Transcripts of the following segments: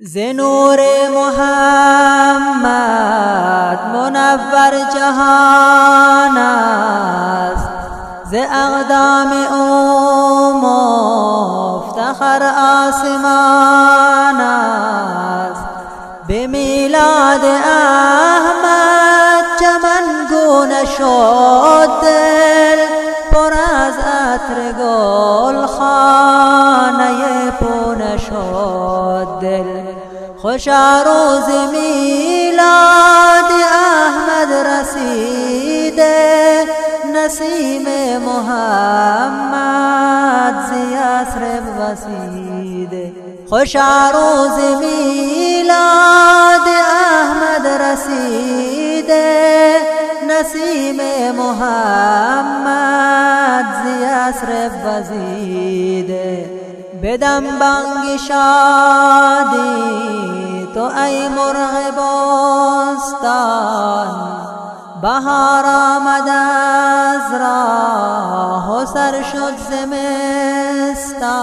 ز نور محمد منور جهان است. ز اقدام او مفتخر آسمان است. به میلاد احمد چمن گونه شد دل پر از عطر گل خانه پونه شد دل. خوشا روز میلاد احمد رسیده نسیم محمد زی یثرب وسیده. خوشا روز میلاد احمد رسیده نسیم محمد زی یثرب وزیده بدم بانگ شادی تو ای مرغ بستان بهار آمد از راه و سر شد زمستان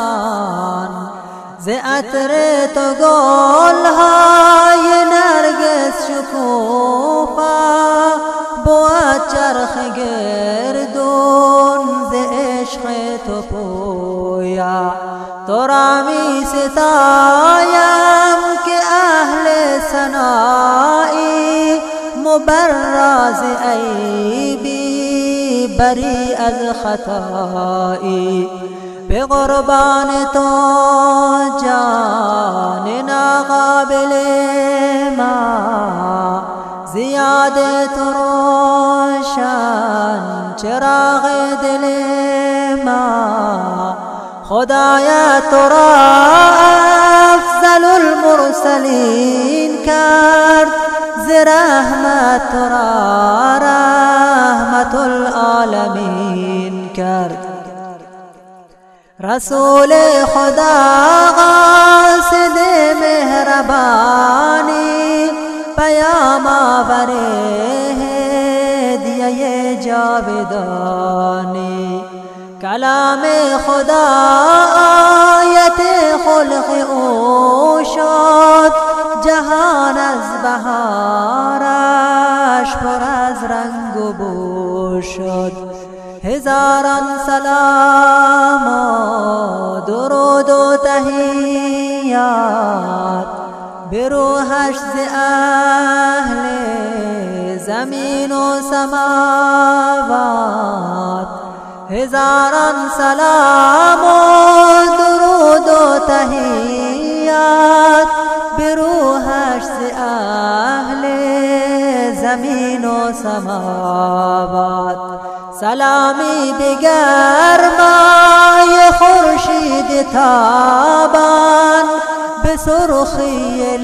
ز عطر تو گل های نرگس شکوفا بود چرخ گردون ز عشق تو ستایم که اهل سنایی مبرز عیبی بری از خطایی. به قربان تو جان ناقابل ما زیاد تو روشن چراغ دل ما. خدایا تو را افضل المرسلین کرد ز رحمت تو را رحمت العالمین کرد. رسول خدا قاصد مهربانی پیام آور هدیه جاودانی. کلام خدا آیت خلق او شد. جهان از بهارش پر از رنگ و بو شد. هزاران سلام و درود و تحیات به روحش ز اهل زمین و سماوات. هزاران سلام و درود و تحیات به روحش اهل زمین و سماوات. سلامی به گرمای خورشید تابان به سرخی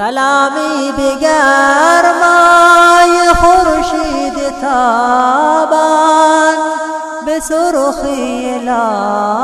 سلامي بقار ماي خرشيد تابان بصرخي لا